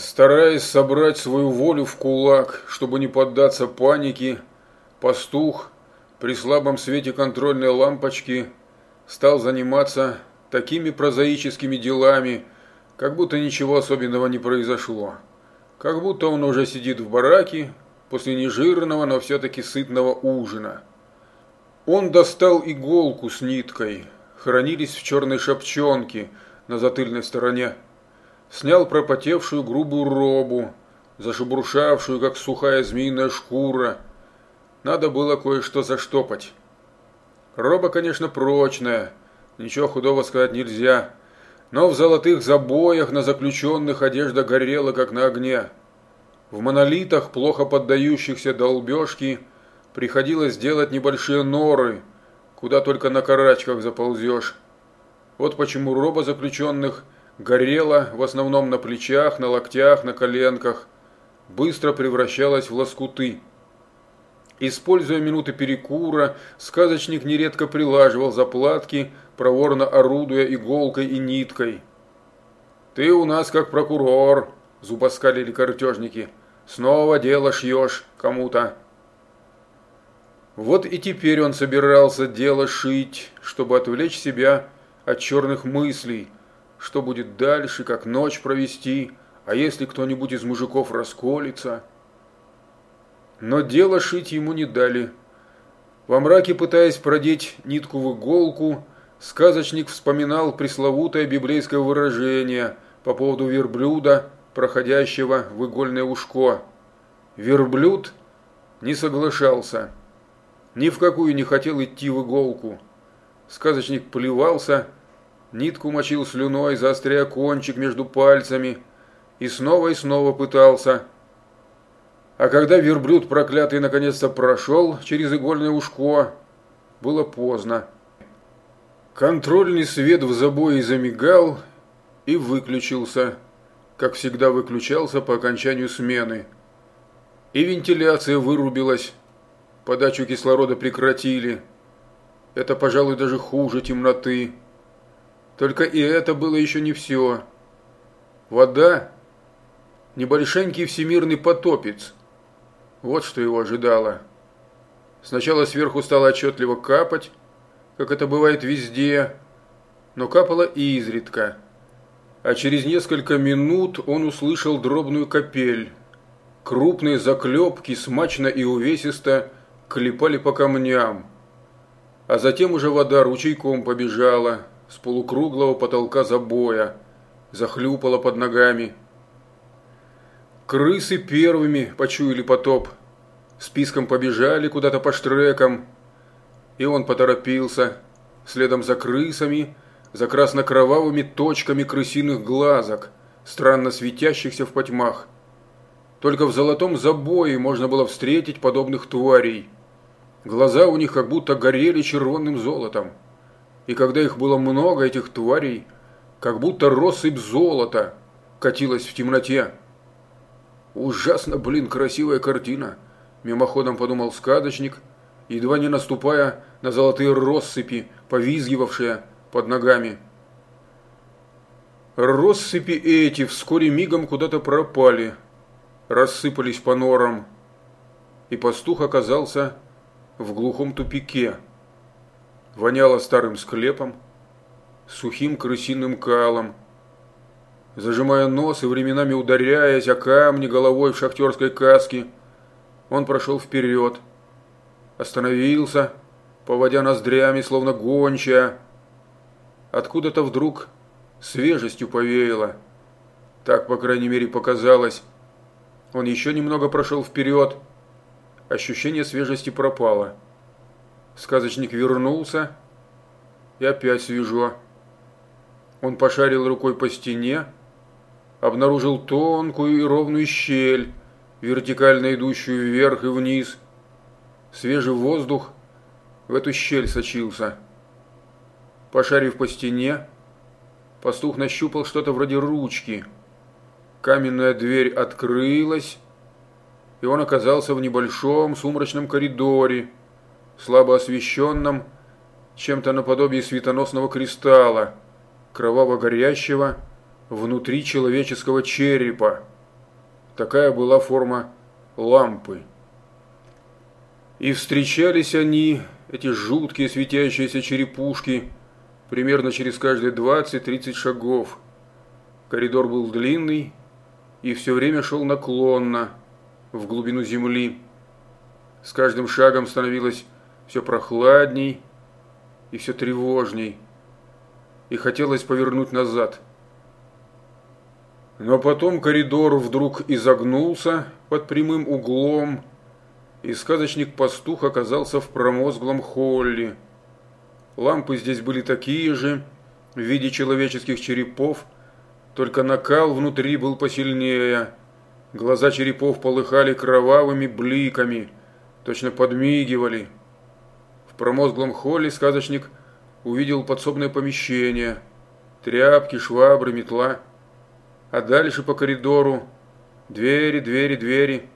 Стараясь собрать свою волю в кулак, чтобы не поддаться панике, пастух при слабом свете контрольной лампочки стал заниматься такими прозаическими делами, как будто ничего особенного не произошло. Как будто он уже сидит в бараке после нежирного, но все-таки сытного ужина. Он достал иголку с ниткой, хранились в черной шапчонке на затыльной стороне. Снял пропотевшую грубую робу, зашебуршавшую, как сухая змеиная шкура. Надо было кое-что заштопать. Роба, конечно, прочная, ничего худого сказать нельзя, но в золотых забоях на заключенных одежда горела, как на огне. В монолитах, плохо поддающихся долбежке, приходилось делать небольшие норы, куда только на карачках заползешь. Вот почему роба заключенных горела в основном на плечах, на локтях, на коленках, быстро превращалась в лоскуты. Используя минуты перекура, сказочник нередко прилаживал заплатки, проворно орудуя иголкой и ниткой. «Ты у нас как прокурор», – зубоскалили картежники. «Снова дело шьешь кому-то». Вот и теперь он собирался дело шить, чтобы отвлечь себя от черных мыслей, что будет дальше, как ночь провести, а если кто-нибудь из мужиков расколется – но дело шить ему не дали. Во мраке, пытаясь продеть нитку в иголку, сказочник вспоминал пресловутое библейское выражение по поводу верблюда, проходящего в игольное ушко. Верблюд не соглашался. Ни в какую не хотел идти в иголку. Сказочник плевался, нитку мочил слюной, заостряя кончик между пальцами, и снова и снова пытался – а когда верблюд проклятый наконец-то прошел через игольное ушко, было поздно. Контрольный свет в забое замигал и выключился, как всегда выключался по окончанию смены. И вентиляция вырубилась, подачу кислорода прекратили. Это, пожалуй, даже хуже темноты. Только и это было еще не все. Вода – небольшенький всемирный потопец – вот что его ожидало. Сначала сверху стало отчетливо капать, как это бывает везде, но капало изредка. А через несколько минут он услышал дробную капель. Крупные заклепки смачно и увесисто клепали по камням. А затем уже вода ручейком побежала с полукруглого потолка забоя, захлюпала под ногами. Крысы первыми почуяли потоп. Списком побежали куда-то по штрекам. И он поторопился, следом за крысами, за красно-кровавыми точками крысиных глазок, странно светящихся в потьмах. Только в золотом забое можно было встретить подобных тварей. Глаза у них как будто горели червонным золотом. И когда их было много, этих тварей, как будто россыпь золота катилась в темноте. Ужасно, блин, красивая картина, мимоходом подумал сказочник, едва не наступая на золотые россыпи, повизгивавшие под ногами. Россыпи эти вскоре мигом куда-то пропали, рассыпались по норам, и пастух оказался в глухом тупике. Воняло старым склепом, сухим крысиным калом, Зажимая нос и временами ударяясь о камни головой в шахтерской каске, он прошел вперед, остановился, поводя ноздрями, словно гончая. Откуда-то вдруг свежестью повеяло. Так, по крайней мере, показалось. Он еще немного прошел вперед. Ощущение свежести пропало. Сказочник вернулся, и опять свежо. Он пошарил рукой по стене, обнаружил тонкую и ровную щель, вертикально идущую вверх и вниз. Свежий воздух в эту щель сочился. Пошарив по стене, пастух нащупал что-то вроде ручки. Каменная дверь открылась, и он оказался в небольшом сумрачном коридоре, слабо освещенном чем-то наподобие светоносного кристалла, кроваво горящего, внутри человеческого черепа. Такая была форма лампы. И встречались они, эти жуткие светящиеся черепушки, примерно через каждые 20-30 шагов. Коридор был длинный и все время шел наклонно, в глубину земли. С каждым шагом становилось все прохладней и все тревожней, и хотелось повернуть назад. Но потом коридор вдруг изогнулся под прямым углом, и сказочник-пастух оказался в промозглом холле. Лампы здесь были такие же, в виде человеческих черепов, только накал внутри был посильнее. Глаза черепов полыхали кровавыми бликами, точно подмигивали. Промозглом холле сказочник увидел подсобное помещение, тряпки, швабры, метла. А дальше по коридору двери, двери, двери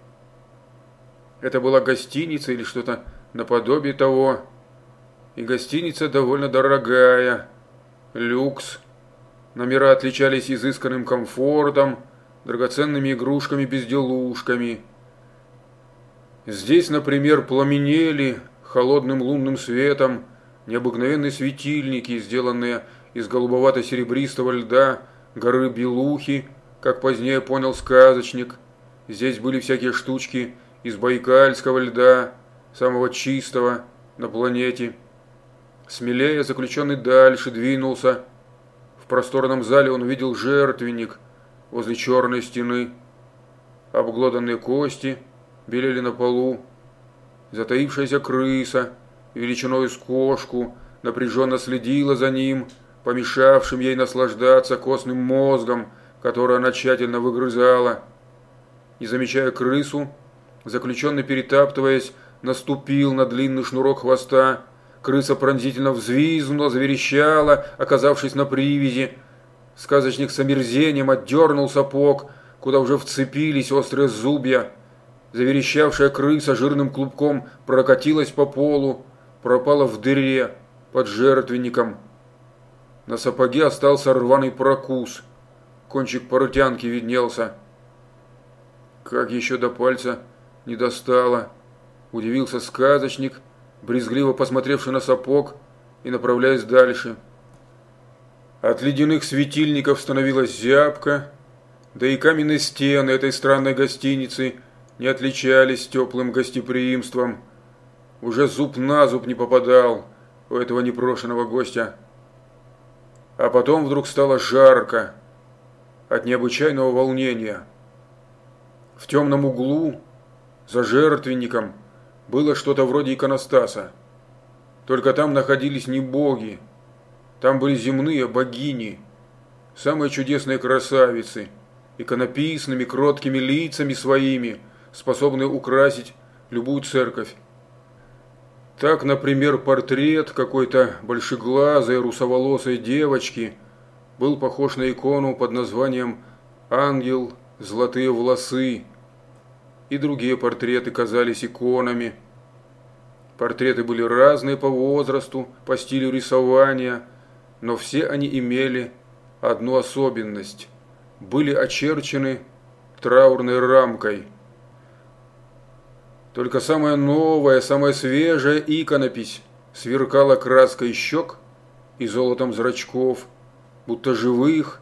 – это была гостиница или что-то наподобие того. И гостиница довольно дорогая. Люкс. Номера отличались изысканным комфортом, драгоценными игрушками-безделушками. Здесь, например, пламенели холодным лунным светом необыкновенные светильники, сделанные из голубовато-серебристого льда горы Белухи, как позднее понял сказочник. Здесь были всякие штучки из байкальского льда, самого чистого на планете. Смелее заключенный дальше двинулся. В просторном зале он увидел жертвенник возле черной стены. Обглоданные кости белели на полу. Затаившаяся крыса, величиной с кошку, напряженно следила за ним, помешавшим ей наслаждаться костным мозгом, который она тщательно выгрызала. Не замечая крысу, Заключенный, перетаптываясь, наступил на длинный шнурок хвоста. Крыса пронзительно взвизгнула, заверещала, оказавшись на привязи. Сказочник с омерзением отдернул сапог, куда уже вцепились острые зубья. Заверещавшая крыса жирным клубком прокатилась по полу, пропала в дыре под жертвенником. На сапоге остался рваный прокус. Кончик порутянки виднелся. Как еще до пальца не достала. Удивился сказочник, брезгливо посмотревший на сапог и направляясь дальше. От ледяных светильников становилась зябко, да и каменные стены этой странной гостиницы не отличались теплым гостеприимством. Уже зуб на зуб не попадал у этого непрошенного гостя. А потом вдруг стало жарко от необычайного волнения. В темном углу за жертвенником было что-то вроде иконостаса. Только там находились не боги, там были земные богини, самые чудесные красавицы, иконописными, кроткими лицами своими, способные украсить любую церковь. Так, например, портрет какой-то большеглазой русоволосой девочки был похож на икону под названием «Ангел, золотые волосы», и другие портреты казались иконами. Портреты были разные по возрасту, по стилю рисования, но все они имели одну особенность – были очерчены траурной рамкой. Только самая новая, самая свежая иконопись сверкала краской щек и золотом зрачков, будто живых,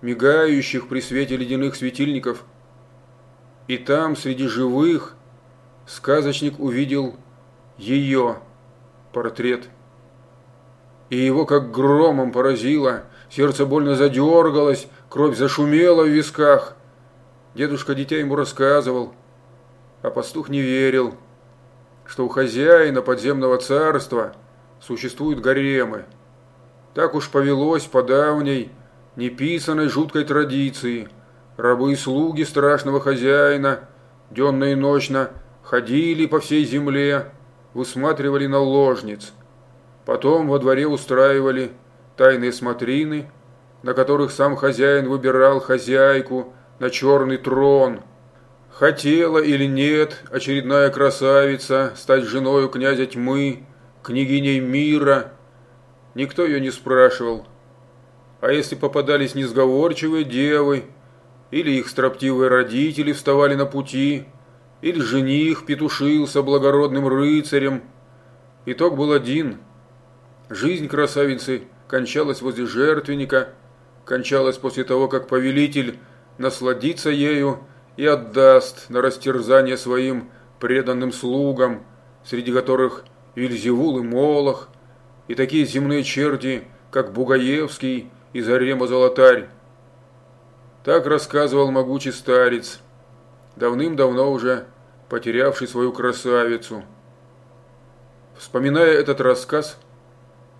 мигающих при свете ледяных светильников – и там, среди живых, сказочник увидел ее портрет. И его как громом поразило, сердце больно задергалось, кровь зашумела в висках. Дедушка дитя ему рассказывал, а пастух не верил, что у хозяина подземного царства существуют гаремы. Так уж повелось по давней, неписанной жуткой традиции – Рабы и слуги страшного хозяина денно и ночно ходили по всей земле, высматривали наложниц. Потом во дворе устраивали тайные смотрины, на которых сам хозяин выбирал хозяйку на черный трон. Хотела или нет очередная красавица стать женою князя тьмы, княгиней мира, никто ее не спрашивал. А если попадались несговорчивые девы, или их строптивые родители вставали на пути, или жених петушился благородным рыцарем. Итог был один. Жизнь красавицы кончалась возле жертвенника, кончалась после того, как повелитель насладится ею и отдаст на растерзание своим преданным слугам, среди которых Вильзевул и Молох, и такие земные черти, как Бугаевский и Зарема Золотарь. Так рассказывал могучий старец, давным-давно уже потерявший свою красавицу. Вспоминая этот рассказ,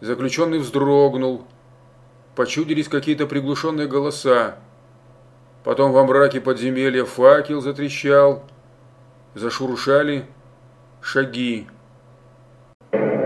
заключенный вздрогнул, почудились какие-то приглушенные голоса. Потом во мраке подземелья факел затрещал, зашуршали шаги.